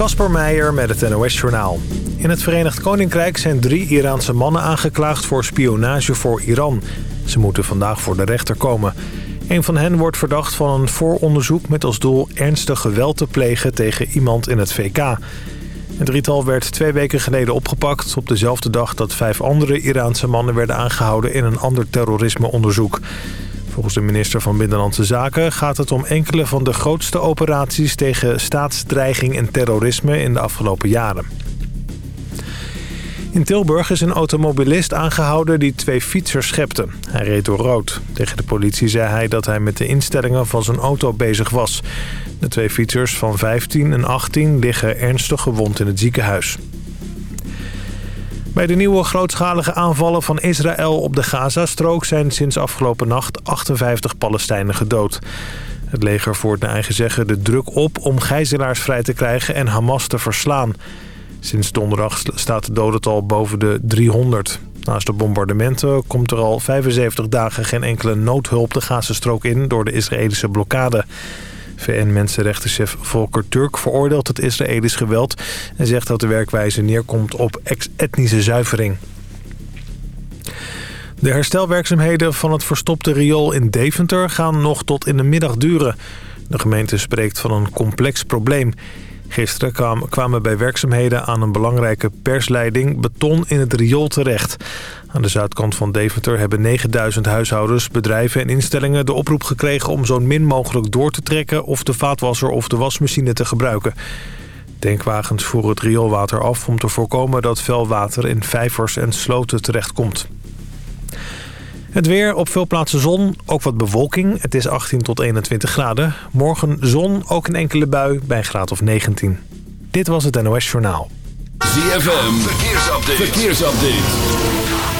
Kasper Meijer met het NOS-journaal. In het Verenigd Koninkrijk zijn drie Iraanse mannen aangeklaagd voor spionage voor Iran. Ze moeten vandaag voor de rechter komen. Een van hen wordt verdacht van een vooronderzoek met als doel ernstig geweld te plegen tegen iemand in het VK. Het drietal werd twee weken geleden opgepakt... op dezelfde dag dat vijf andere Iraanse mannen werden aangehouden... in een ander terrorismeonderzoek. Volgens de minister van Binnenlandse Zaken gaat het om enkele van de grootste operaties... tegen staatsdreiging en terrorisme in de afgelopen jaren. In Tilburg is een automobilist aangehouden die twee fietsers schepte. Hij reed door rood. Tegen de politie zei hij dat hij met de instellingen van zijn auto bezig was. De twee fietsers van 15 en 18 liggen ernstig gewond in het ziekenhuis. Bij de nieuwe grootschalige aanvallen van Israël op de Gazastrook... zijn sinds afgelopen nacht 58 Palestijnen gedood. Het leger voert naar eigen zeggen de druk op om gijzelaars vrij te krijgen en Hamas te verslaan. Sinds donderdag staat het dodental boven de 300. Naast de bombardementen komt er al 75 dagen geen enkele noodhulp de Gazastrook in door de Israëlische blokkade. VN-mensenrechtenchef Volker Turk veroordeelt het Israëlisch geweld... en zegt dat de werkwijze neerkomt op etnische zuivering. De herstelwerkzaamheden van het verstopte riool in Deventer gaan nog tot in de middag duren. De gemeente spreekt van een complex probleem. Gisteren kwamen bij werkzaamheden aan een belangrijke persleiding beton in het riool terecht. Aan de zuidkant van Deventer hebben 9000 huishoudens, bedrijven en instellingen de oproep gekregen om zo min mogelijk door te trekken of de vaatwasser of de wasmachine te gebruiken. Denkwagens voeren het rioolwater af om te voorkomen dat vuil water in vijvers en sloten terechtkomt. Het weer, op veel plaatsen zon, ook wat bewolking. Het is 18 tot 21 graden. Morgen zon, ook een enkele bui, bij een graad of 19. Dit was het NOS Journaal. ZFM, verkeersupdate. verkeersupdate.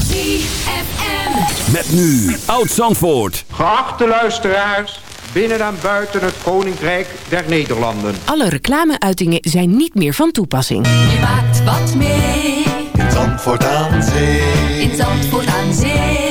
ZFM. Met nu Oud Zandvoort. Geachte luisteraars, binnen en buiten het Koninkrijk der Nederlanden. Alle reclameuitingen zijn niet meer van toepassing. Je maakt wat mee. In Zandvoort aan Zee. In Zandvoort aan Zee.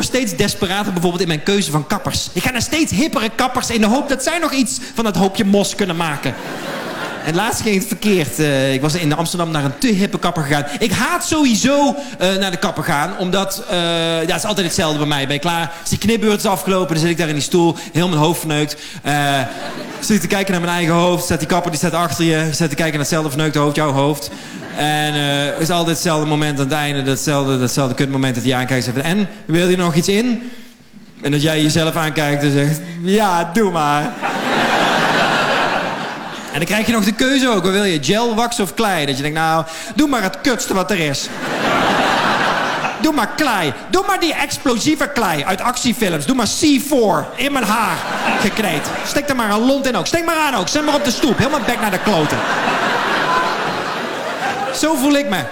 Word steeds desperater bijvoorbeeld in mijn keuze van kappers. Ik ga naar steeds hippere kappers in de hoop dat zij nog iets van dat hoopje mos kunnen maken. En laatst ging het verkeerd. Uh, ik was in Amsterdam naar een te hippe kapper gegaan. Ik haat sowieso uh, naar de kapper gaan. Omdat, uh, ja, het is altijd hetzelfde bij mij. Ben je klaar? Is die knipbeurt is afgelopen. Dan zit ik daar in die stoel. Heel mijn hoofd verneukt. zit ik te kijken naar mijn eigen hoofd. Staat die kapper, die staat achter je. Zit te kijken naar hetzelfde verneukt hoofd, jouw hoofd. En het is altijd hetzelfde moment aan het einde. Datzelfde, datzelfde kutmoment dat hij aankijkt. Zegt, en, wil je nog iets in? En dat jij jezelf aankijkt en zegt... Ja, doe maar. En dan krijg je nog de keuze ook. Wat wil je? Gel, wax of klei? Dat je denkt, nou, doe maar het kutste wat er is. Doe maar klei. Doe maar die explosieve klei uit actiefilms. Doe maar C4 in mijn haar gekneed. Steek er maar een lont in ook. Steek maar aan ook. Zet maar op de stoep. Helemaal bek naar de kloten. Zo voel ik me.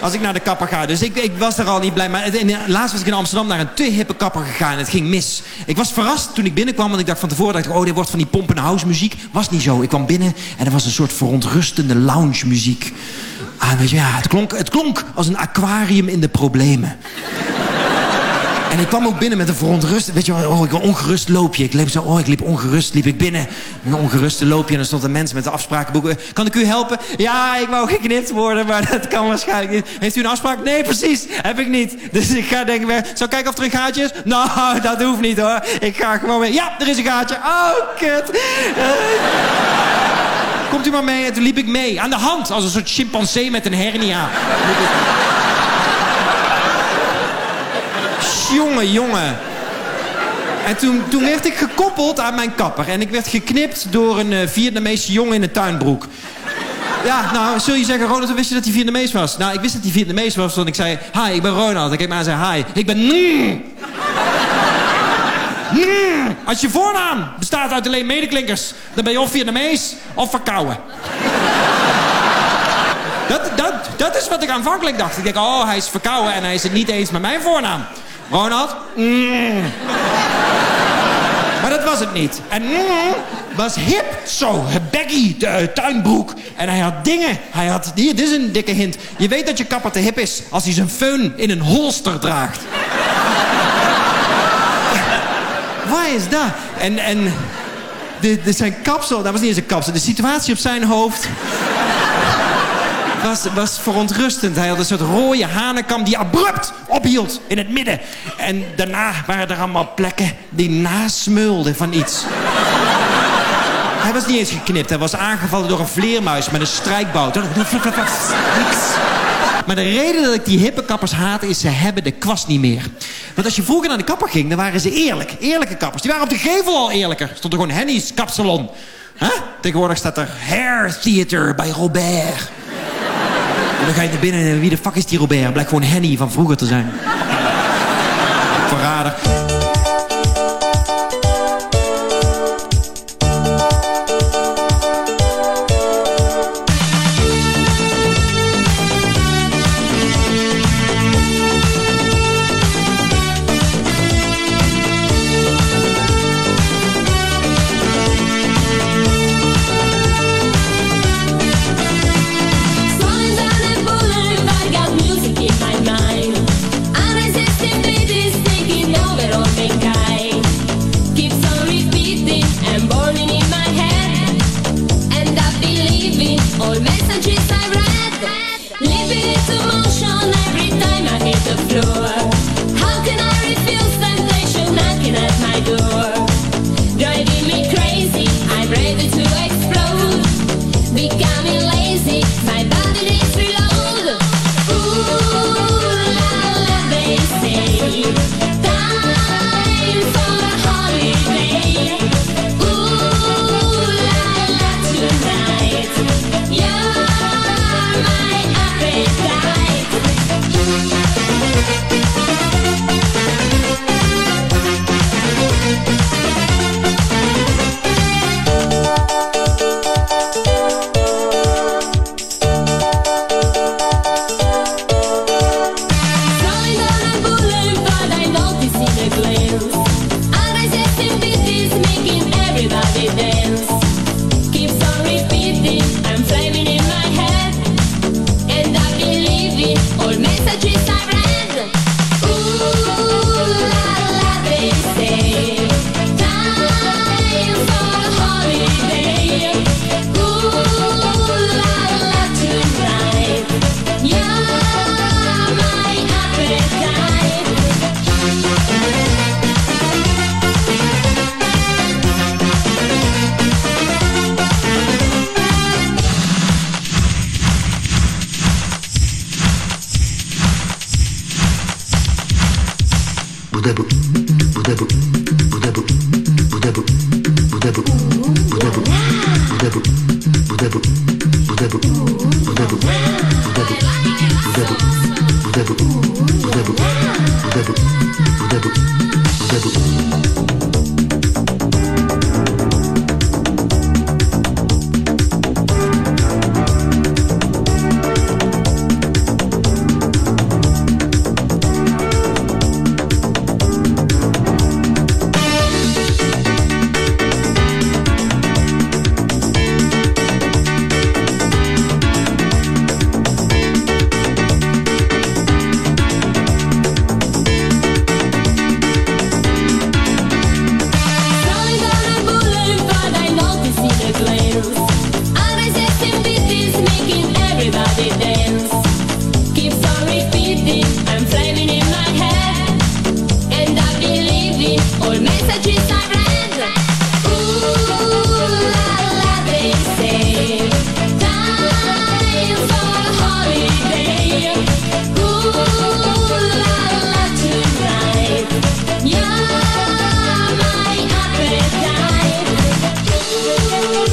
Als ik naar de kapper ga. Dus ik, ik was er al niet blij. Maar laatst was ik in Amsterdam naar een te hippe kapper gegaan. Het ging mis. Ik was verrast toen ik binnenkwam. Want ik dacht van tevoren, dacht oh, dit wordt van die pompende house muziek. Was niet zo. Ik kwam binnen en er was een soort verontrustende lounge muziek. Ah, ja, het klonk, het klonk als een aquarium in de problemen. En ik kwam ook binnen met een verontrust. Weet je wel, oh, een ongerust loopje. Ik liep zo, oh, ik liep ongerust, liep ik binnen. Een ongeruste loopje en er stond een mens met de afsprakenboeken. Kan ik u helpen? Ja, ik wou geknipt worden, maar dat kan waarschijnlijk niet. Heeft u een afspraak? Nee, precies. Heb ik niet. Dus ik ga denken, zal kijken of er een gaatje is? Nou, dat hoeft niet hoor. Ik ga gewoon mee. Ja, er is een gaatje. Oh, kut. Komt u maar mee. En toen liep ik mee. Aan de hand, als een soort chimpansee met een hernia. Jongen, jongen. En toen, toen werd ik gekoppeld aan mijn kapper. En ik werd geknipt door een uh, Vietnamese jongen in een tuinbroek. Ja, nou, zul je zeggen, Ronald, wist je dat hij Vietnamees was? Nou, ik wist dat hij Vietnamees was, want ik zei... Hi, ik ben Ronald. Ik keek me aan en zei, hi, ik ben... Als je voornaam bestaat uit alleen medeklinkers... dan ben je of Vietnamees of verkouden. dat, dat, dat is wat ik aanvankelijk dacht. Ik denk, oh, hij is verkouden en hij is het niet eens met mijn voornaam. Ronald? Mm. maar dat was het niet. En mm, was hip, zo, baggy, de tuinbroek. En hij had dingen. Hij had, dit is een dikke hint. Je weet dat je kapper te hip is als hij zijn föhn in een holster draagt. Waar is dat? En, en de, zijn kapsel, dat was niet eens een kapsel. De situatie op zijn hoofd was, was verontrustend. Hij had een soort rode hanenkam die abrupt ophield in het midden. En daarna waren er allemaal plekken die nasmeulden van iets. Hij was niet eens geknipt. Hij was aangevallen door een vleermuis met een strijkbout. Maar de reden dat ik die hippe kappers haat is... ze hebben de kwast niet meer. Want als je vroeger naar de kapper ging, dan waren ze eerlijk. Eerlijke kappers. Die waren op de gevel al eerlijker. Stond er gewoon Henny's kapsalon. Huh? Tegenwoordig staat er Hair Theater bij Robert. En dan ga je naar binnen en wie de fuck is die Robert? Blijkt gewoon Henny van vroeger te zijn. Verrader.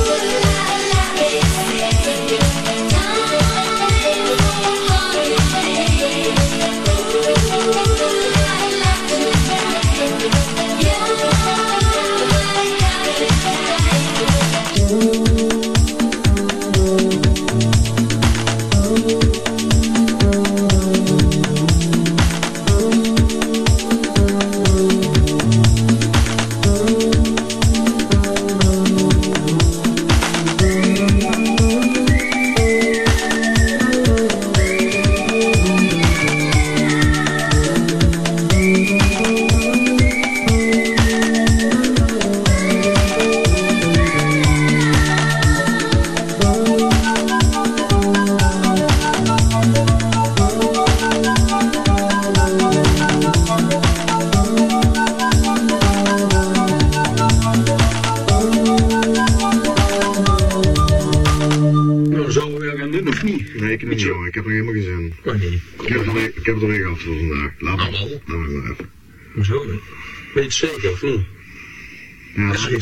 Zeker,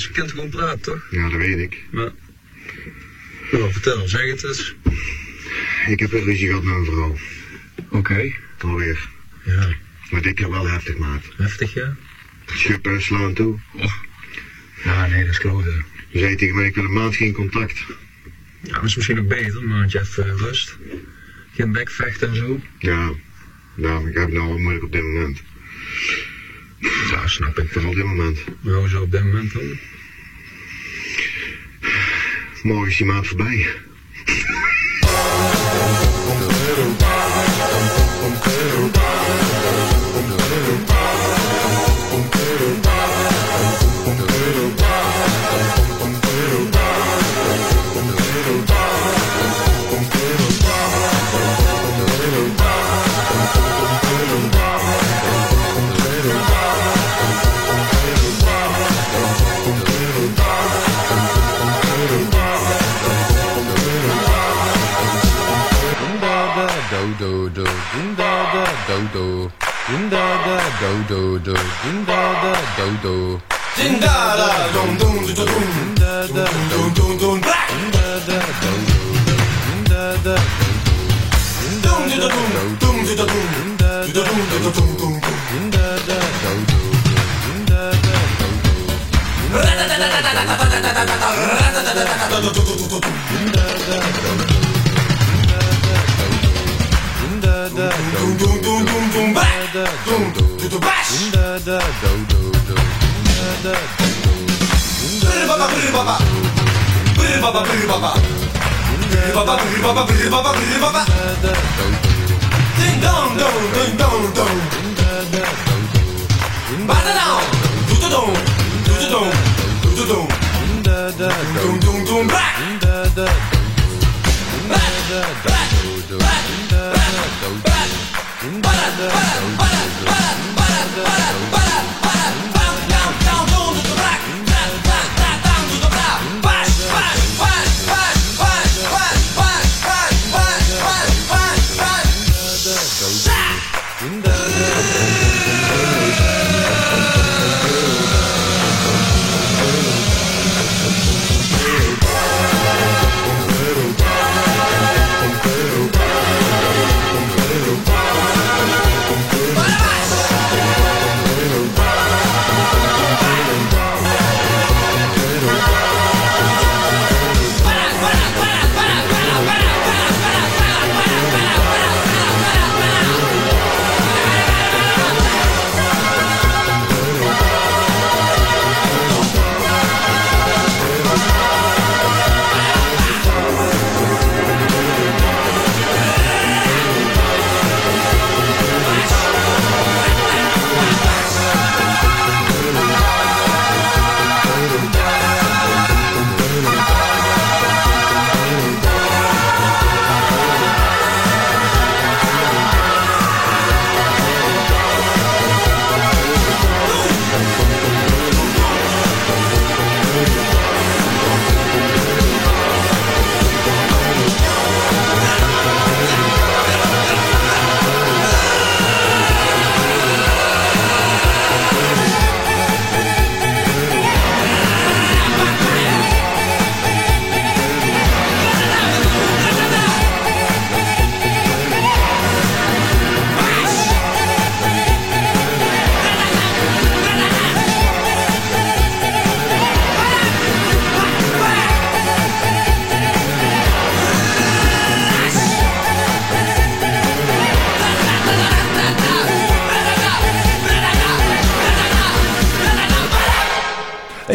Je kent gewoon praten, toch? Ja, dat weet ik. Maar, nou, vertel, zeg het eens. Ik heb een ruzie gehad met mijn vrouw. Oké. Okay. Alweer. Ja. Maar dit keer wel heftig, maat. Heftig, ja? Schuppen slaan toe. Oh. Ja, nee, dat is kloten. Je zei tegen mij, ik wil een maand geen contact. Ja, dat is misschien ook beter, een maandje even rust. Geen bekvechten en zo. Ja, nou, ik heb het nou wel moeilijk op dit moment. Snap ik. Op dit moment. Maar zo op dit moment dan? Morgen is die maand voorbij.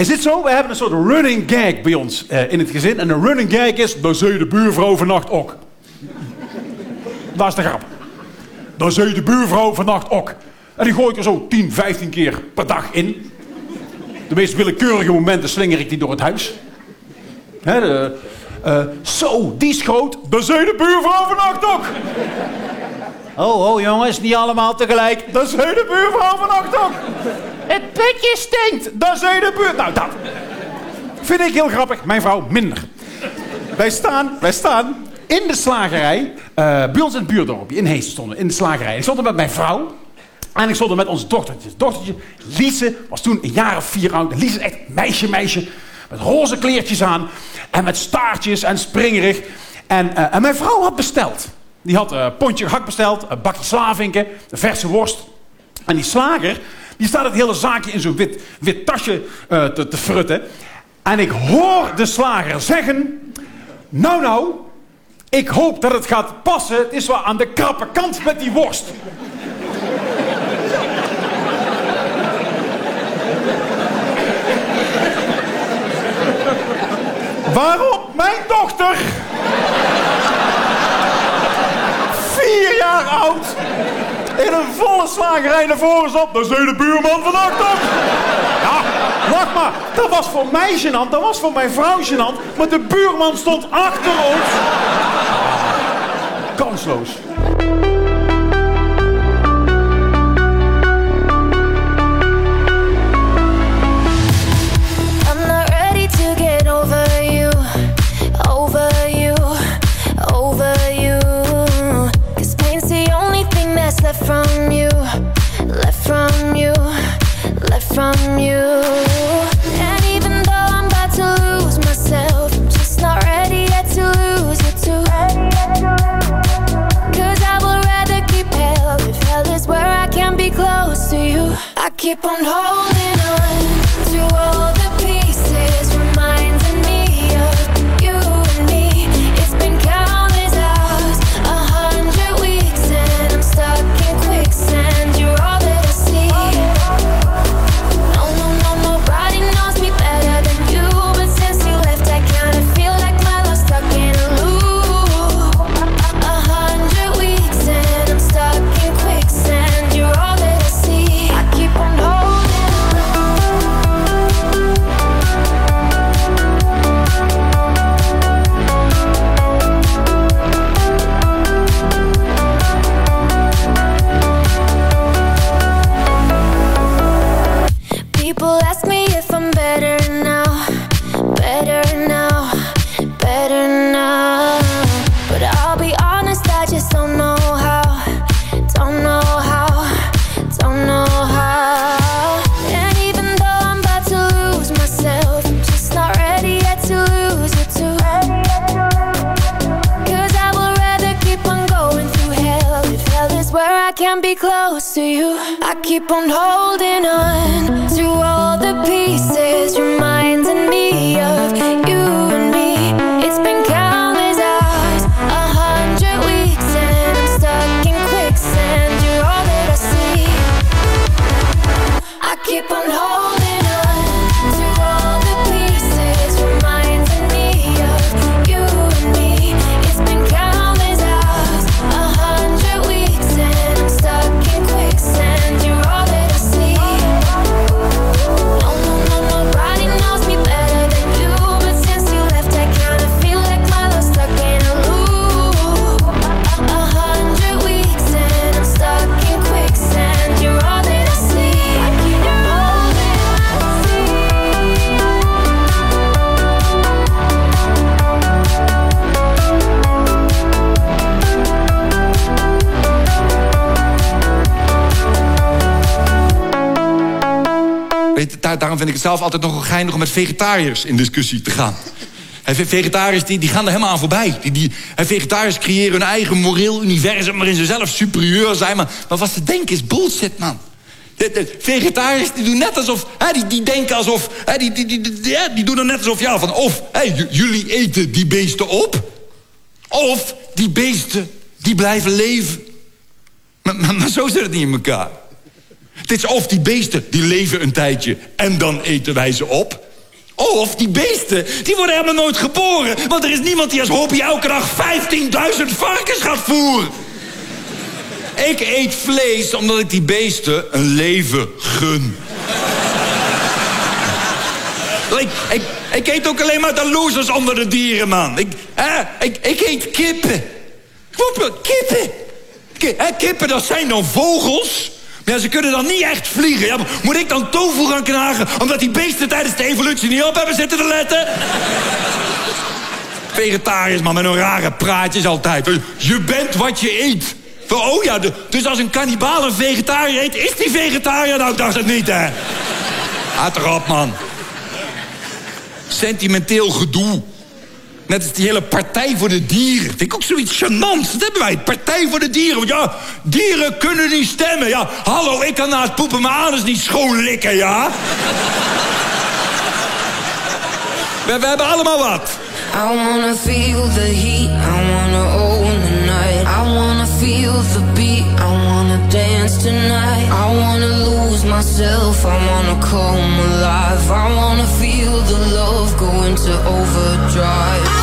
Is dit zo? We hebben een soort running gag bij ons eh, in het gezin. En een running gag is, dan zei de buurvrouw vannacht ook. Dat is de grap. Dan zei de buurvrouw vannacht ook. En die gooi ik er zo 10, 15 keer per dag in. De meest willekeurige momenten slinger ik die door het huis. Hè, de, eh, zo, die is groot. Dan zei de buurvrouw vannacht ook. Oh, oh jongens, niet allemaal tegelijk. Dan zei de buurvrouw vannacht ook. Het putje stinkt. Dan zei de buur... Nou, dat vind ik heel grappig. Mijn vrouw minder. Wij staan, wij staan in de slagerij. eh, bij ons in het buurdorpje, in Hees stonden, in de slagerij. Ik stond er met mijn vrouw. En ik stond er met onze dochtertje. Dochtertje, Liese, was toen een jaar of vier oud. Liese is echt meisje, meisje. Met roze kleertjes aan. En met staartjes en springerig. En, eh, en mijn vrouw had besteld. Die had een pontje gehakt besteld. Een bakje slavinken. Een verse worst. En die slager, die staat het hele zaakje in zo'n wit, wit tasje eh, te, te frutten. En ik hoor de slager zeggen... Nou, nou, ik hoop dat het gaat passen. Het is wel aan de krappe kant met die worst. Waarop mijn dochter... Vier jaar oud... In een volle slagerij naar voren zat. Dan zei de buurman vannacht op. Ja, wacht maar. Dat was voor mij gênant. Dat was voor mijn vrouw gênant. Maar de buurman stond achter ons. Kansloos. Left from you, left from you, left from you. Ik het zelf altijd nog geinig om met vegetariërs in discussie te gaan. Vegetariërs die, die gaan er helemaal aan voorbij. Die, die, vegetariërs creëren hun eigen moreel universum... waarin ze zelf superieur zijn. Maar, wat ze denken is bullshit, man. De, vegetariërs die doen net alsof... Hè, die, die denken alsof... Hè, die, die, die, die, die doen er net alsof... Ja, van of hè, jullie eten die beesten op... of die beesten die blijven leven. Maar, maar, maar zo zit het niet in elkaar. Het is of die beesten die leven een tijdje en dan eten wij ze op. Of die beesten, die worden helemaal nooit geboren. Want er is niemand die als hobby elke dag 15.000 varkens gaat voeren. Ik eet vlees omdat ik die beesten een leven gun. ik, ik, ik eet ook alleen maar de losers onder de dieren, man. Ik, hè, ik, ik eet kippen. Kippen. Ki- hè, kippen, dat zijn dan vogels. Maar ja, ze kunnen dan niet echt vliegen. Maar moet ik dan tofu gaan knagen... omdat die beesten tijdens de evolutie niet op hebben zitten te letten? Vegetariërs, man, met een rare praatjes altijd. Je bent wat je eet. Oh ja, dus als een kannibaal een vegetariër eet... is die vegetariër? Nou, ik dacht het niet, hè. Houd erop, man. Sentimenteel gedoe. Net als die hele Partij voor de Dieren. Vind ik ook zoiets gênants. Dat hebben wij, Partij voor de Dieren. Want ja, dieren kunnen niet stemmen. Ja, hallo, ik kan na het poepen mijn anus niet schoonlikken, ja? we, hebben allemaal wat. I wanna feel the heat, I wanna own the night. I wanna feel the beat, I wanna dance tonight. I wanna lose myself, I wanna come alive. I wanna feel the love go into overdrive.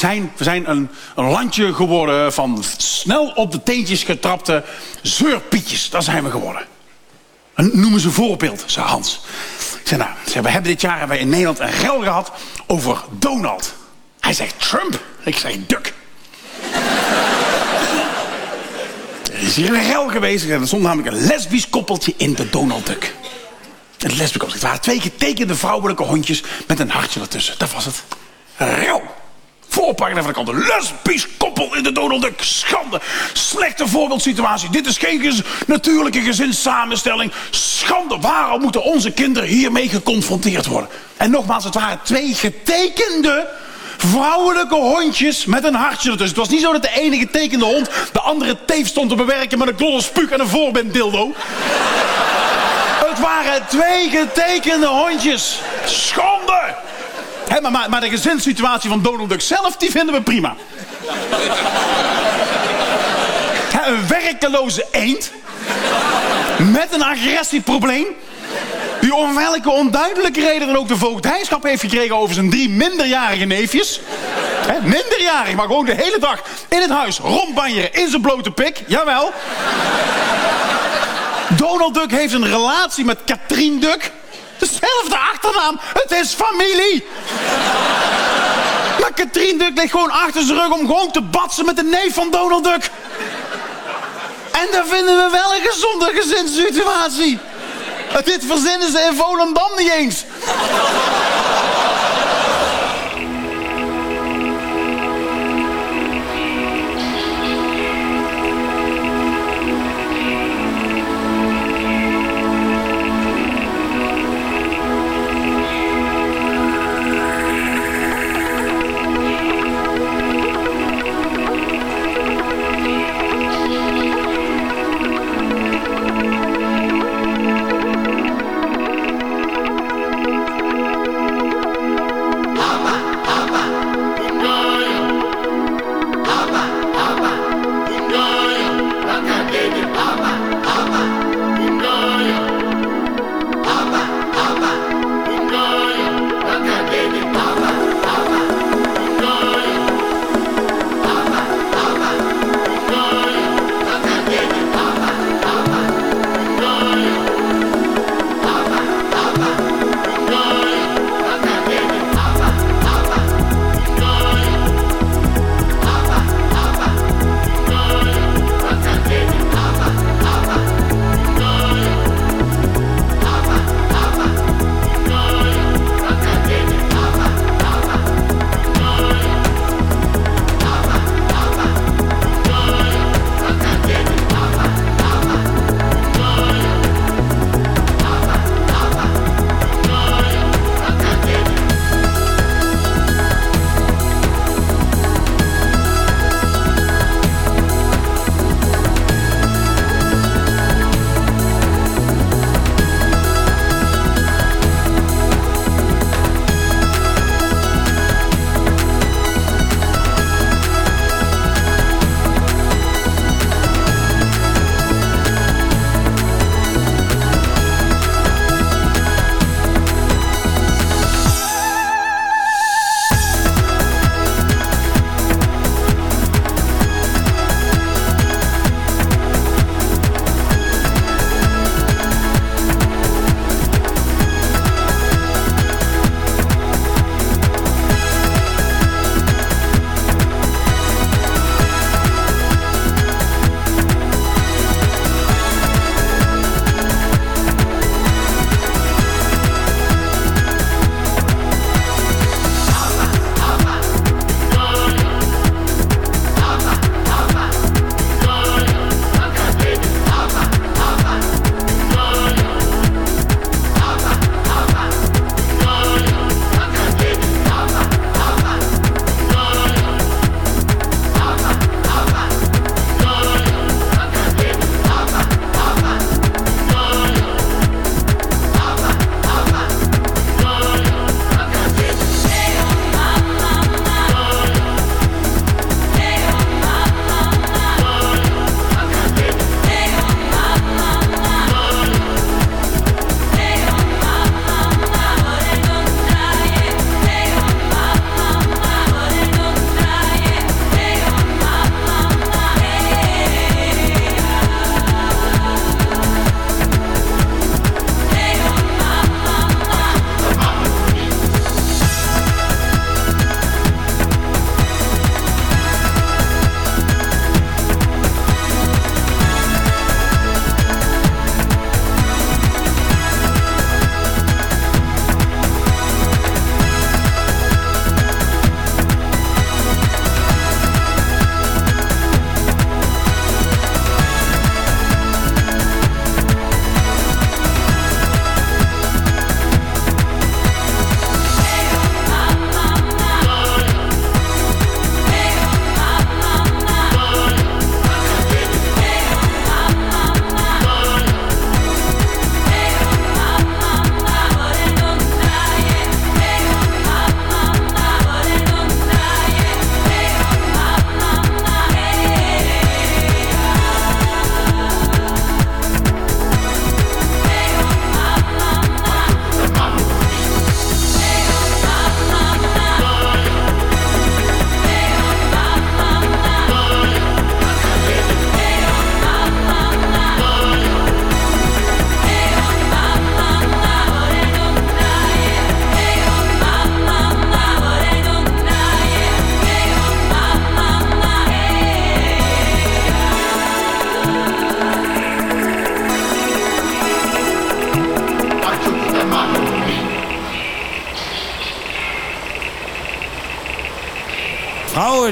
Zijn, we zijn een, een landje geworden van snel op de teentjes getrapte zeurpietjes. Dat zijn we geworden. En noem eens een voorbeeld, zei Hans. Ik zei, nou, zei, we hebben dit jaar in Nederland een rel gehad over Donald. Hij zegt Trump. Ik zeg Duck. Er is hier een rel geweest. Er stond namelijk een lesbisch koppeltje in de Donald Duck. Een lesbisch koppeltje. Het waren twee getekende vrouwelijke hondjes met een hartje ertussen. Dat was het. Rel. Voorpagina van de kant. Lesbisch koppel in de Donald Duck. Schande. Slechte voorbeeldsituatie. Dit is geen natuurlijke gezinssamenstelling. Schande. Waarom moeten onze kinderen hiermee geconfronteerd worden? En nogmaals, het waren twee getekende vrouwelijke hondjes met een hartje ertussen. Het was niet zo dat de ene getekende hond de andere teef stond te bewerken met een klolle spuug en een voorbenddildo. Het waren twee getekende hondjes. Schande! Maar, maar, de gezinssituatie van Donald Duck zelf, die vinden we prima. Een werkeloze eend. Met een agressieprobleem. Die om welke onduidelijke reden dan ook de voogdijschap heeft gekregen over zijn drie minderjarige neefjes. Minderjarig, maar gewoon de hele dag in het huis rondbanjeren in zijn blote pik. Jawel. Donald Duck heeft een relatie met Katrien Duck. Dezelfde achternaam. Het is familie. Maar Katrien Duck ligt gewoon achter zijn rug om gewoon te batsen met de neef van Donald Duck. En dat vinden we wel een gezonde gezinssituatie. Dit verzinnen ze in Volendam niet eens.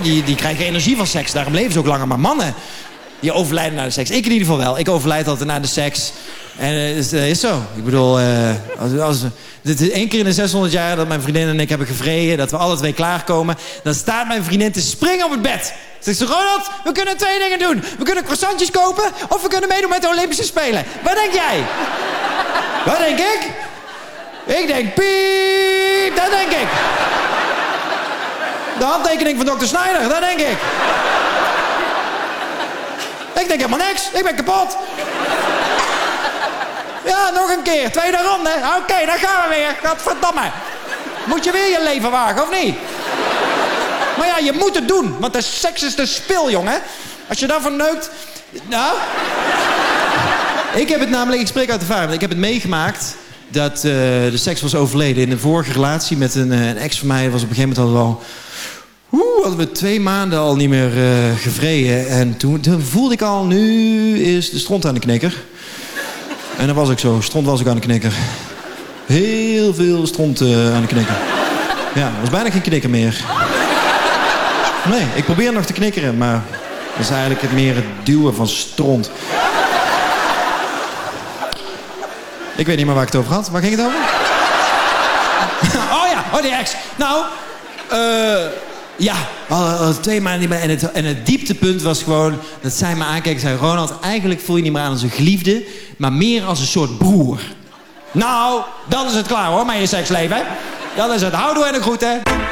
Die, die krijgen energie van seks. Daarom leven ze ook langer. Maar mannen, die overlijden na de seks. Ik in ieder geval wel. Ik overlijd altijd na de seks. En het is, eh, is zo. Ik bedoel, eh, als, als, dit is één keer in de 600 jaar dat mijn vriendin en ik hebben gevreden... dat we alle twee klaarkomen. Dan staat mijn vriendin te springen op het bed. Zegt ze, Ronald, we kunnen twee dingen doen. We kunnen croissantjes kopen of we kunnen meedoen met de Olympische Spelen. Wat denk jij? Wat denk ik? Ik denk piep, dat denk ik. De handtekening van dokter Snyder, dat denk ik. Ik denk helemaal niks. Ik ben kapot. Ja, nog een keer. Tweede ronde. Oké, dan gaan we weer. Godverdamme. Moet je weer je leven wagen, of niet? Maar ja, je moet het doen. Want de seks is de spil, jongen. Als je daarvan neukt... Nou... Ik heb het namelijk... Ik spreek uit ervaring. Ik heb het meegemaakt dat eh, de seks was overleden. In een vorige relatie met een, eh, een ex van mij... was op een gegeven moment al... Oeh, hadden we twee maanden al niet meer eh, gevreden. En toen, toen voelde ik al... Nu is de stront aan de knikker. En dat was ik zo. Stront was ik aan de knikker. Heel veel stront eh, aan de knikker. Ja, er was bijna geen knikker meer. Nee, ik probeer nog te knikkeren, maar dat is eigenlijk het meer het duwen van stront. Ik weet niet meer waar ik het over had. Waar ging het over? oh ja, oh die ex. Nou, eh... ja, al, twee maanden niet meer. En het, en het dieptepunt was gewoon dat zij me aankeek en zei... Ronald, eigenlijk voel je niet meer aan als een geliefde... maar meer als een soort broer. Nou, dan is het klaar hoor, met je seksleven. Dan is het houdoe en de groeten. Ja,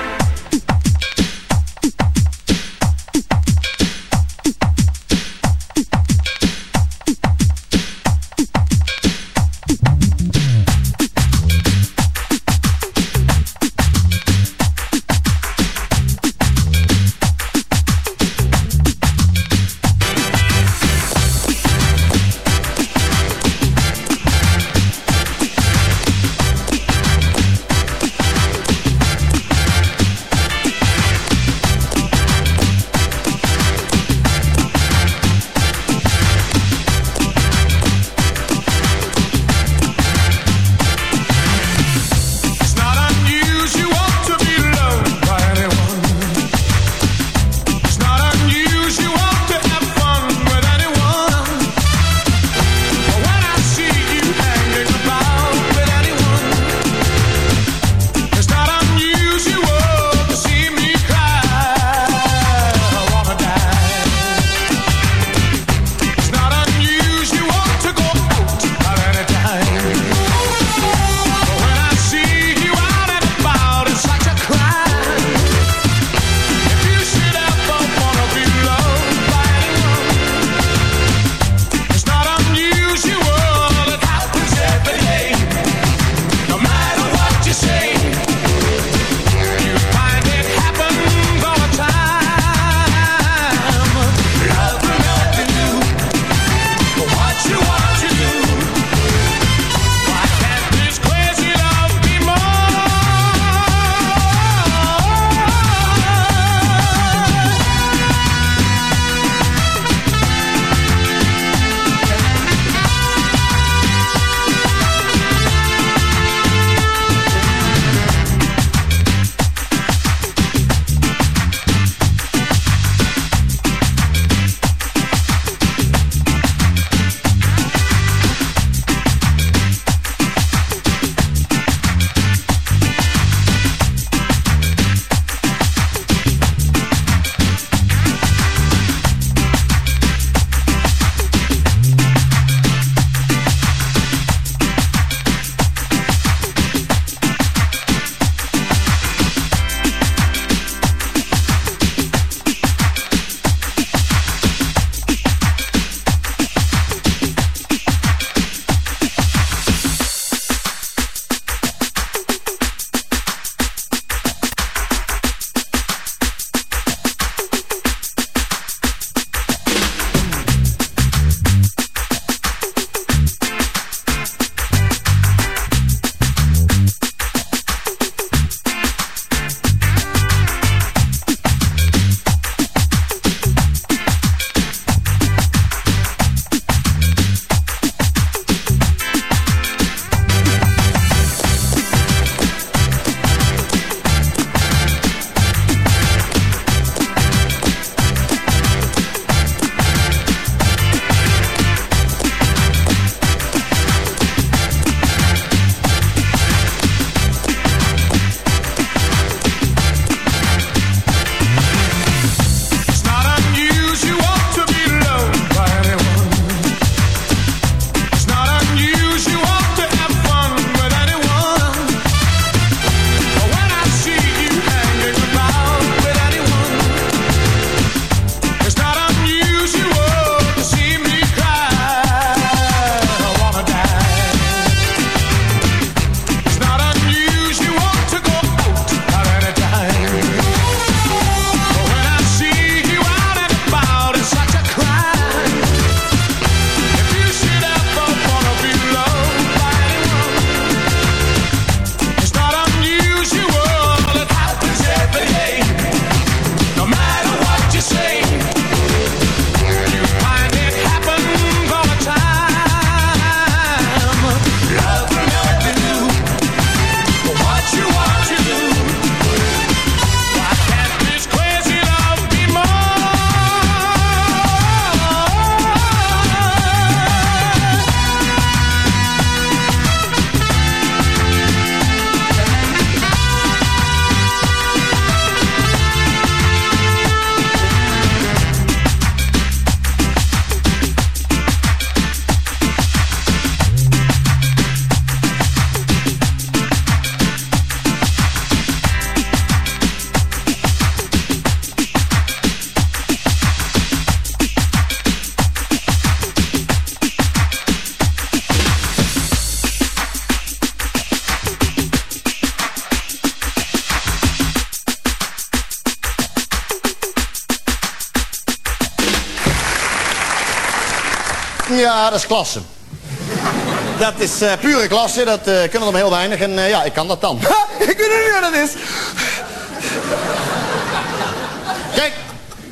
is klasse. Dat is eh, pure klasse, dat eh, kunnen er maar heel weinig. En eh, ja, ik kan dat dan. Ha, ik weet niet wat dat is. Kijk,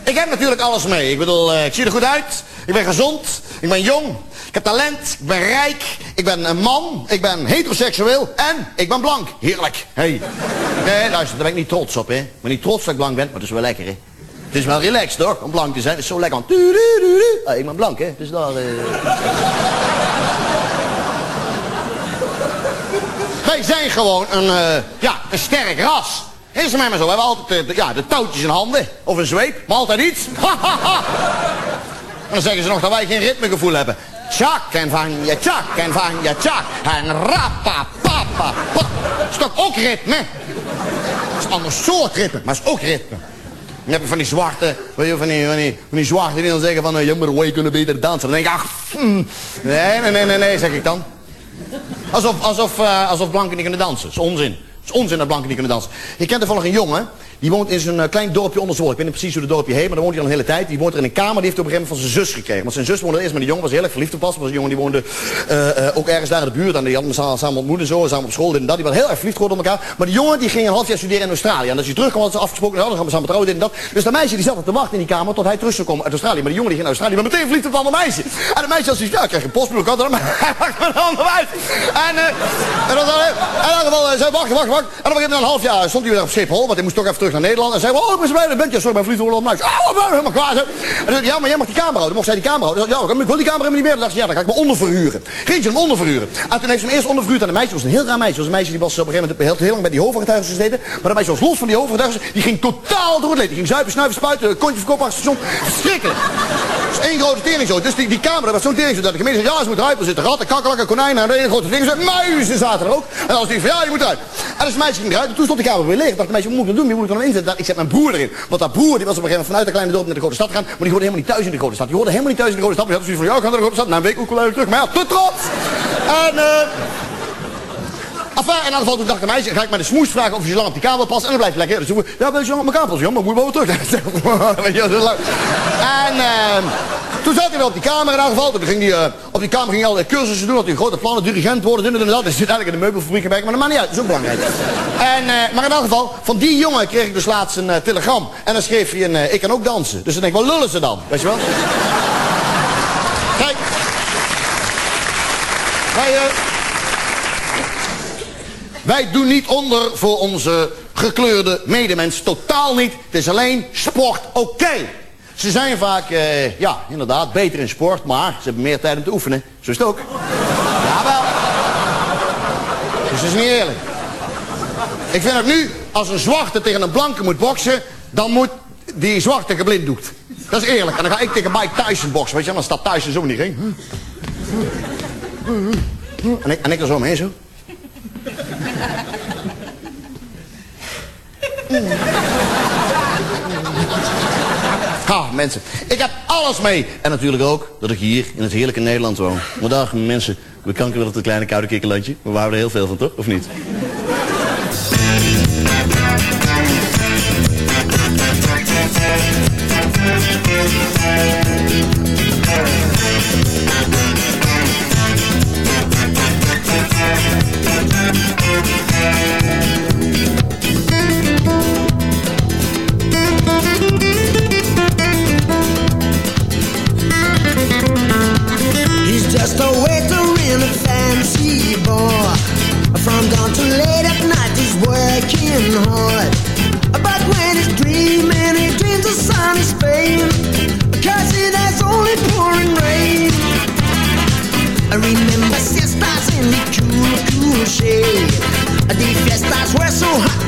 ik heb natuurlijk alles mee. Ik bedoel, ik zie er goed uit. Ik ben gezond. Ik ben jong. Ik heb talent. Ik ben rijk. Ik ben een man. Ik ben heteroseksueel. En ik ben blank. Heerlijk. Hey. Nee, luister, daar ben ik niet trots op, hè. Ik ben niet trots dat ik blank ben, maar dat is wel lekker, hè. Het is wel relaxed, toch? Om blank te zijn. Het is zo lekker. Want... Ah, ik ben blank, hè. Dus daar... eh. Wij zijn gewoon een, eh, ja, een sterk ras. Is het maar zo. We hebben altijd eh, de, ja, de touwtjes in handen. Of een zweep. Maar altijd iets. en dan zeggen ze nog dat wij geen ritmegevoel hebben. Tjak en van je tjak en van je tjak. En rappa papa pa. Is toch ook ritme? Dat is een ander soort ritme, maar het is ook ritme. Dan heb je van die zwarte, je, van die, van die, van die zwarte die dan zeggen van... eh, Ja, maar wij kunnen beter dansen. Dan denk ik, ach, mm. nee, nee, nee, nee, nee, zeg ik dan. Alsof, alsof, eh, alsof blanken niet kunnen dansen. Dat is onzin. Het is onzin dat blanken niet kunnen dansen. Ik ken toevallig een jongen, die woont in zo'n eh, klein dorpje onder Zwolle. Ik weet niet precies hoe het dorpje heet, maar daar woont hij al een hele tijd. Die woont er in een kamer, die heeft op een gegeven moment van zijn zus gekregen. Want zijn zus woonde eerst met die jongen, was heel erg verliefd op was een jongen die woonde eh, eh, ook ergens daar in de buurt. En die hadden samen, samen ontmoet en zo, samen op school, dit en dat. Die waren heel erg verliefd geworden op elkaar. Maar die jongen die ging een half jaar studeren in Australië. En als hij terugkwam, hadden ze afgesproken, dan gaan we samen trouwen, dit en dat. Dus dat meisje die zat te wachten in die kamer tot hij terug zou komen uit Australië. Maar die jongen die ging naar Australië, maar meteen verliefd op een meisje. En dat meisje had zoiets, ja, ik krijg een postbroek, maar hij maakt me een uit. En, en wacht, wacht, wacht. En dan een half jaar, stond hij weer op Schiphol, want hij moest toch even naar Nederland. En zei, oh, ik ben blij dat je bent. Ja, sorry, mijn worden op mij. Oh, ik ben helemaal klaar. En ja, maar jij mag die kamer houden. Mocht zij die kamer houden. Ja, ik wil die kamer helemaal niet meer. Dan dacht ze, ja, dan ga ik me onderverhuren. Ging ze hem onderverhuren. En toen heeft ze hem eerst onderverhuurd aan een meisje. Was een heel raar meisje. Was een meisje die was op een gegeven moment heel, heel lang bij die hoofdgetuigen gezeten. Maar dat meisje was los van die hoofdgetuigen. Die ging totaal door het leed. Die ging zuipen, snuiven, spuiten, kontje verkopen achter station. Verschrikkelijk. Dat is één grote tering zo. Dus die, die kamer, dat was zo'n tering zo. Dat de gemeente zei, ja, ze moet eruit. Er zitten ratten, kakkelakken, konijnen. En de ene grote tering zo. Muizen zaten er ook. En als die van, ja, je moet eruit. En dus het meisje ging eruit. En toen stond de kamer weer leeg. Ik dacht, meisje, wat moet ik dan doen? Dan inzetten? Ik zet mijn broer erin. Want dat broer, die was op een gegeven moment vanuit de kleine dorp naar de grote stad gegaan. Maar die hoorde helemaal niet thuis in de grote stad. Die hoorde helemaal niet thuis in de grote stad. Maar had zoiets van, ja, ik ga naar de grote stad. Na een week ook wel terug. Maar ja, te trots. En, eh... Enfin, en dan valt dacht de meisje, ga ik maar de smoes vragen of je zo lang op die kamer wil passen. En dan blijft lekker. Dus ja, ben je zo lang op mijn passen? Ja, maar moet wel terug. Je, dat is lang. En uh, toen zat hij weer op die kamer in ieder geval. Toen ging hij, uh, op die kamer ging hij allerlei cursussen doen. Had hij grote plannen, dirigent worden, dit en dat. Hij zit eigenlijk in de meubelfabriek gewerkt, maar dat maakt niet uit. Dat is ook belangrijk. En, uh, maar in ieder geval, van die jongen kreeg ik dus laatst een telegram. En dan schreef hij een, ik kan ook dansen. Dus dan denk ik, wat lullen ze dan? Weet je wel? Kijk. Wij, wij doen niet onder voor onze gekleurde medemens. Totaal niet. Het is alleen sport oké. Ze zijn vaak, eh, ja, inderdaad, beter in sport, maar ze hebben meer tijd om te oefenen. Zo is het ook. Jawel. Dus dat is niet eerlijk. Ik vind het nu, als een zwarte tegen een blanke moet boksen, dan moet die zwarte geblinddoekt. Dat is eerlijk. En dan ga ik tegen Mike Tyson boksen, weet je, dan staat Tyson zo in die ring. En ik, en ik er zo mee, zo. Ha, mensen. Ik heb alles mee. En natuurlijk ook dat ik hier in het heerlijke Nederland woon. Maar dag, mensen. We kanker wel op het kleine koude kikkerlandje. We houden er heel veel van, toch? Of niet? Just a waiter in a fancy bar. From dawn to late at night, he's working hard. But when he's dreaming, he dreams of sunny Spain. Cause it has only pouring rain. I remember siestas in the cool, cool shade. The fiestas were so hot,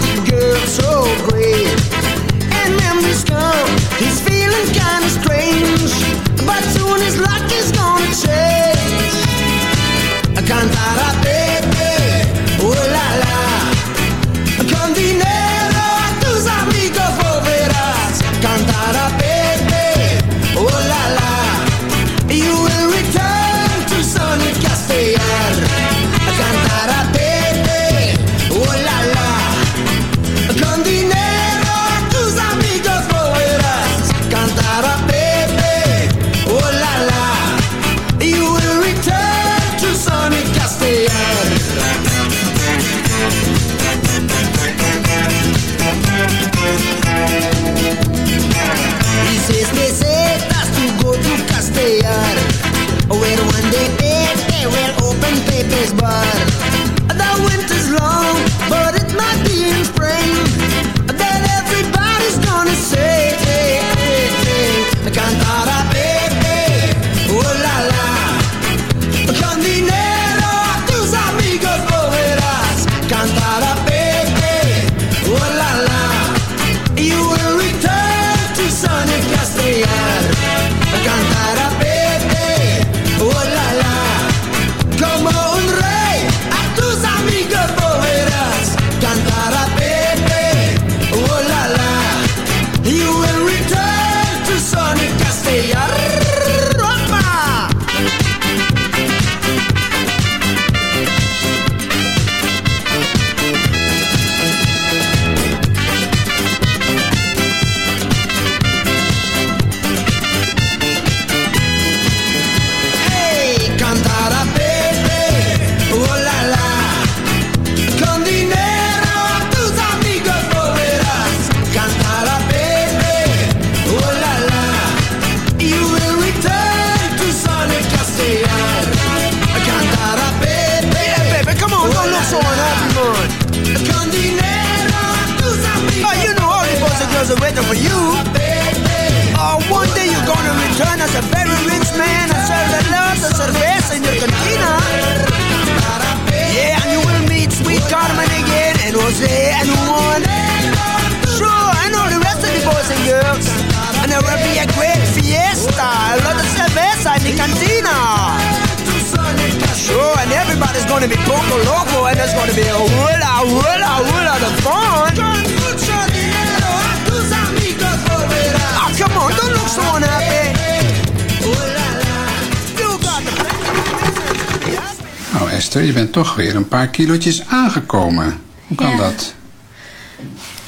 toch weer een paar kilootjes aangekomen. Hoe kan dat?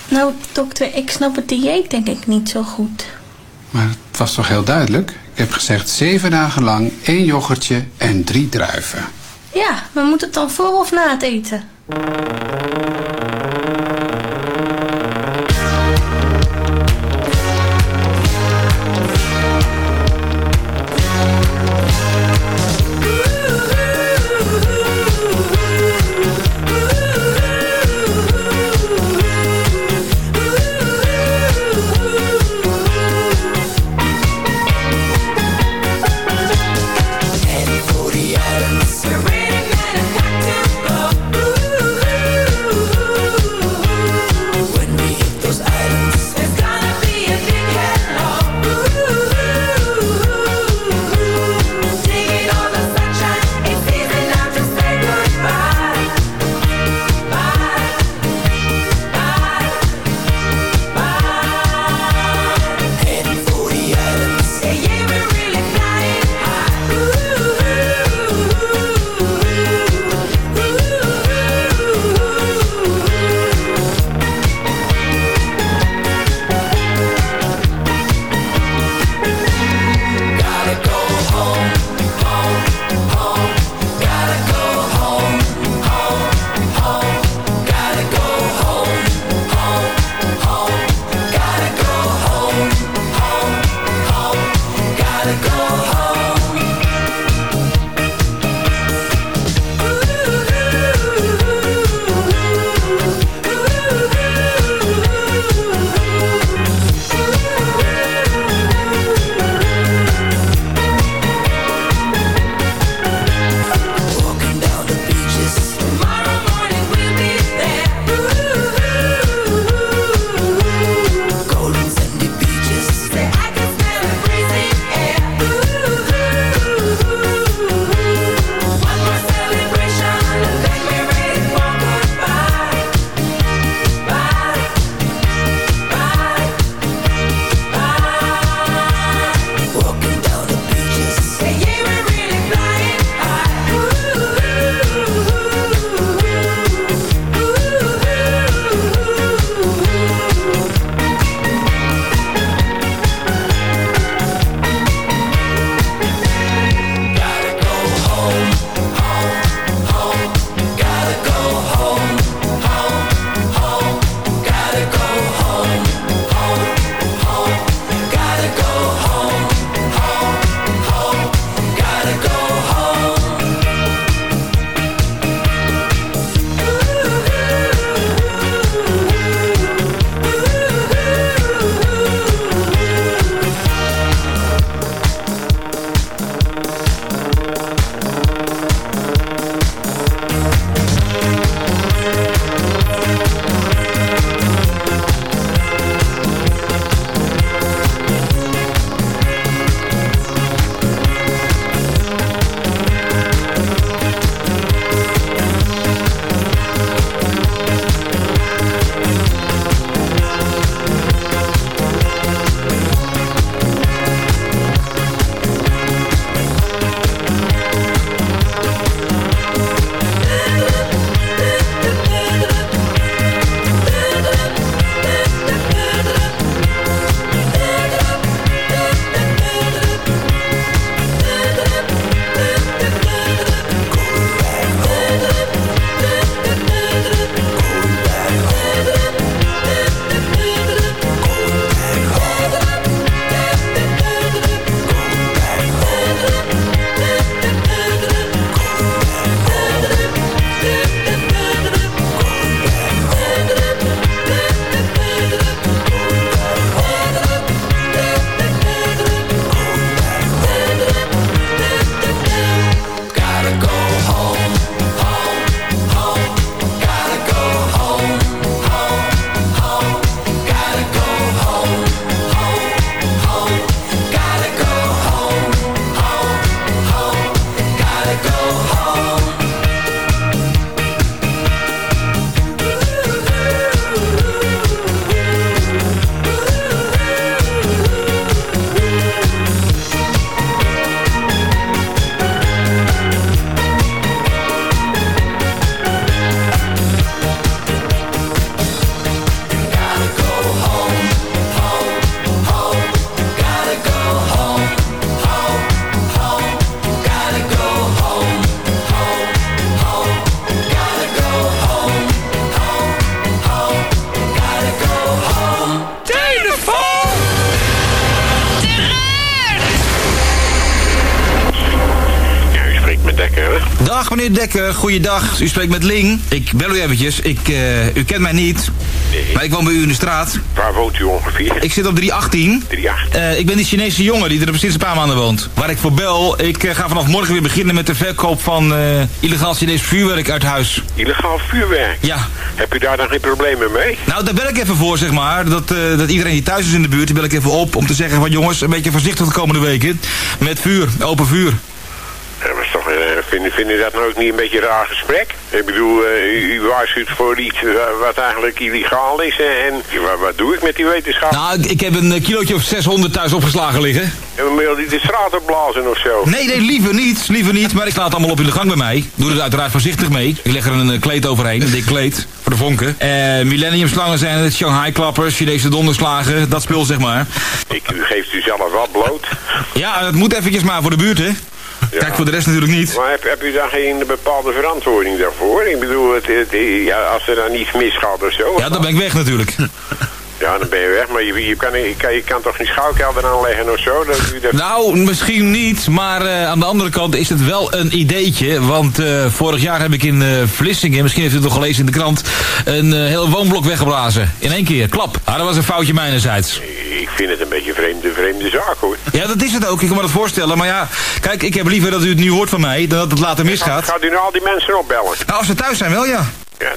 Nou, dokter, ik snap het dieet denk ik niet zo goed. Maar het was toch heel duidelijk? Ik heb gezegd zeven dagen lang één yoghurtje en drie druiven. Ja, maar moet het dan voor of na het eten? Meneer Dekker, goeiedag. U spreekt met Ling. Ik bel u eventjes. Ik, eh, u kent mij niet. Maar ik woon bij u in de straat. Waar woont u ongeveer? Ik zit op 318. 318. Eh, ik ben die Chinese jongen die er sinds een paar maanden woont. Waar ik voor bel. Ik eh, ga vanaf morgen weer beginnen met de verkoop van illegaal Chinees vuurwerk uit huis. Illegaal vuurwerk? Ja. Heb u daar dan geen problemen mee? Nou, daar bel ik even voor, zeg maar. Dat, dat iedereen die thuis is in de buurt, die bel ik even op om te zeggen van jongens, een beetje voorzichtig de komende weken. Met vuur, open vuur. Ja, maar is toch, eh, vinden, vinden u dat nou ook niet een beetje een raar gesprek? Ik bedoel, eh, u, u waarschuwt voor iets eh, wat eigenlijk illegaal is. En wat, wat doe ik met die wetenschap? Nou, ik, ik heb een eh, kilootje of 600 thuis opgeslagen liggen. En we wil die de straat opblazen of zo? Nee, nee, liever niet. Liever niet. Maar ik laat het allemaal op in de gang bij mij. Doe er uiteraard voorzichtig mee. Ik leg er een kleed overheen. Een dik kleed. Voor de vonken. Eh millennium slangen zijn het. Shanghai klappers. Chinese donderslagen. Dat spul zeg maar. Ik, u geeft u zelf wat bloot. Ja, het moet eventjes maar voor de buurt hè. Kijk, voor de rest natuurlijk niet. Maar heb, heb u daar geen bepaalde verantwoording daarvoor? Ik bedoel, het, het- ja, als er dan iets misgaat of zo. Ja, dan ben ik weg natuurlijk. Ja, dan ben je weg. Maar je, je, kan, je, kan, je kan toch geen schouwkelder aanleggen of zo? Dat. Nou, misschien niet, maar eh, aan de andere kant is het wel een ideetje. Want eh, vorig jaar heb ik in eh, Vlissingen, misschien heeft u het nog gelezen in de krant, een heel woonblok weggeblazen. In één keer, klap. Ah, dat was een foutje mijnerzijds. Ik vind het een beetje een vreemde, vreemde zaak hoor. Ja, dat is het ook. Ik kan me dat voorstellen. Maar ja, kijk, ik heb liever dat u het nu hoort van mij, dan dat het later misgaat. Gaat u nou al die mensen opbellen? Nou, als ze thuis zijn wel, ja. Ja,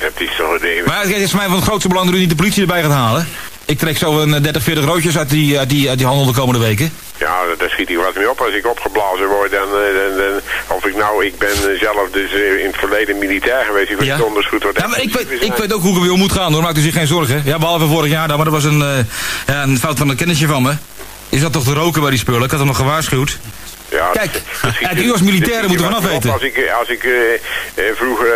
dat is toch... De... Maar het is voor mij van het grootste belang dat u niet de politie erbij gaat halen. Ik trek zo een eh, 30, 40 roodjes uit die, uit die, uit die handel de komende weken. Ja, daar schiet ik wat mee op. Als ik opgeblazen word, dan, eh, dan, dan- Of ik nou, ik ben eh, zelf dus eh, in het verleden militair geweest. Ik weet Ja. donders goed wat Ja, maar ik weet, ik weet ook hoe ik weer om moet gaan hoor, maakt u zich geen zorgen. Ja, behalve vorig jaar dan, maar dat was een, eh, ja, een fout van een kennisje van me. Je zat toch te roken bij die spullen, ik had hem nog gewaarschuwd. Ja, Kijk, kijk, u als militair dat moet er schiet vanaf weten. Als ik, eh, als ik eh, eh, vroeger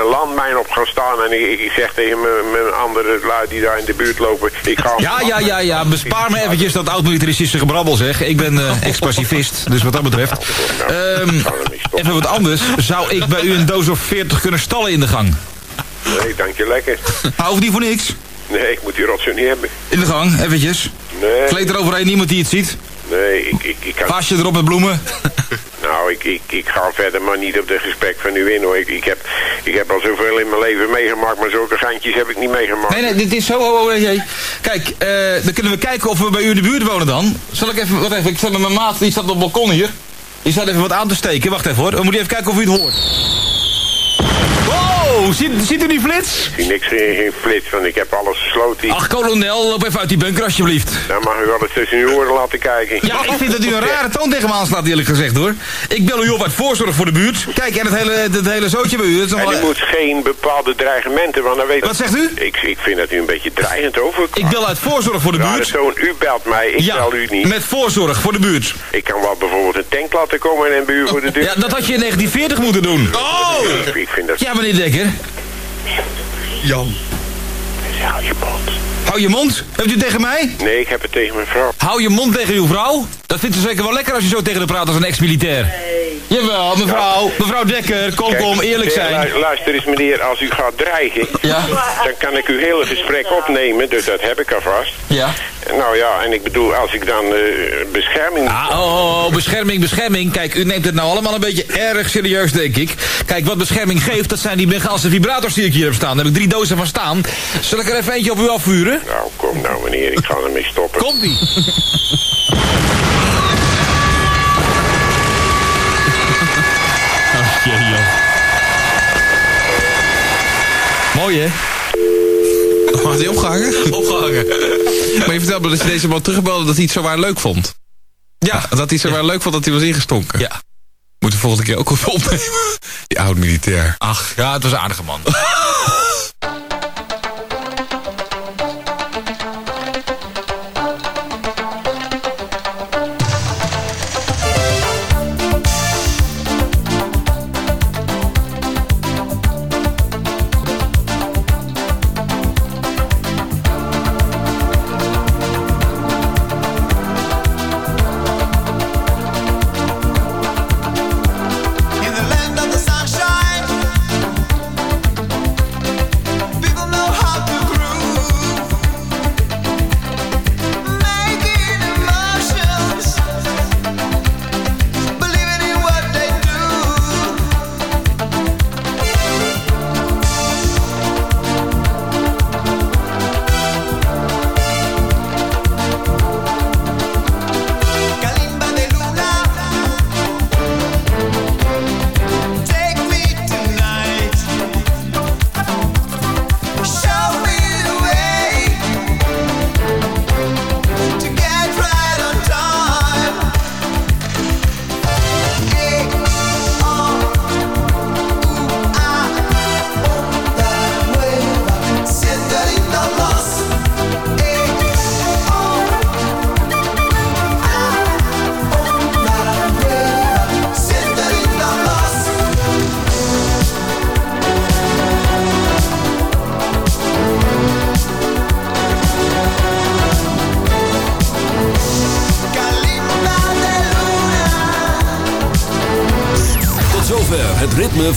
een landmijn op ga staan en ik, ik zeg tegen mijn, andere lui die daar in de buurt lopen, ik ga... Ja, ja, ja, ja, bespaar me eventjes dat oud-militaristische gebrabbel zeg. Ik ben ex-pacifist, dus wat dat betreft. Ehm, even wat anders. Zou ik bij u een doos of 40 kunnen stallen in de gang? Nee, dank je lekker. Hoeft niet voor niks. Nee, ik moet die rotzooi niet hebben. In de gang, eventjes. Nee. Kleed eroverheen, niemand die het ziet. Nee, ik, ik, ik kan... Erop met bloemen. Nou, ik, ik, ik ga verder maar niet op de gesprek van u in hoor. Ik, ik, heb, ik heb al zoveel in mijn leven meegemaakt, maar zulke gantjes heb ik niet meegemaakt. Nee, nee, dit is zo. Oh, oh, hey. Kijk, eh, dan kunnen we kijken of we bij u in de buurt wonen dan. Zal ik even, wat even, ik zet met mijn maat, die staat op het balkon hier. Die staat even wat aan te steken. Wacht even hoor. We moeten even kijken of u het hoort. Wow, ziet, ziet u die flits? Ik zie niks, geen, geen flits, want ik heb alles gesloten. Ach, kolonel, loop even uit die bunker alsjeblieft. Dan mag u wel eens tussen uw oren laten kijken. Ja, ik vind dat u een rare toon tegen me aanslaat, eerlijk gezegd hoor. Ik bel u op uit voorzorg voor de buurt. Kijk, en het hele, het hele zootje bij u. Is En u moet geen bepaalde dreigementen, want dan weet Wat zegt u? Ik, ik vind dat u een beetje dreigend overkomt. Ik bel uit voorzorg voor de buurt. toon, u belt mij, ik Ja, bel u niet. met voorzorg voor de buurt. Ik kan wel bijvoorbeeld een tank laten komen en bij u voor de deur. Ja, dat had je in 1940 moeten doen. Oh! Ik, ik vind dat... Ja, meneer Dekker. Jan. Hou je mond. Hou je mond. Hebt u het tegen mij? Nee, ik heb het tegen mijn vrouw. Hou je mond tegen uw vrouw. Dat vindt ze zeker wel lekker als je zo tegen haar praat als een ex-militair. Jawel, mevrouw. Mevrouw Dekker, kom, Kijk, kom, eerlijk zijn. lu- Luister eens meneer, als u gaat dreigen, Ja. dan kan ik uw hele gesprek opnemen, dus dat heb ik alvast. Ja. Nou ja, en ik bedoel, als ik dan eh, bescherming... Ah, oh, oh, oh, bescherming, bescherming. Kijk, u neemt het nou allemaal een beetje erg serieus, denk ik. Kijk, wat bescherming geeft, dat zijn die Bengaalse vibrators die ik hier heb staan. Daar heb ik drie dozen van staan. Zal ik er even eentje op u afvuren? Nou, kom nou meneer, ik ga ermee stoppen. Komt-ie. Oh, jee, joh. Mooi, hè? Hij opgehangen? opgehangen. maar je vertelde me dat je deze man terugbelde dat hij het zowaar leuk vond. Ja. Ah, dat hij zowaar leuk vond dat hij was ingestonken. Ja. Moeten de volgende keer ook opnemen. Die oud militair. Ach, ja, het was een aardige man.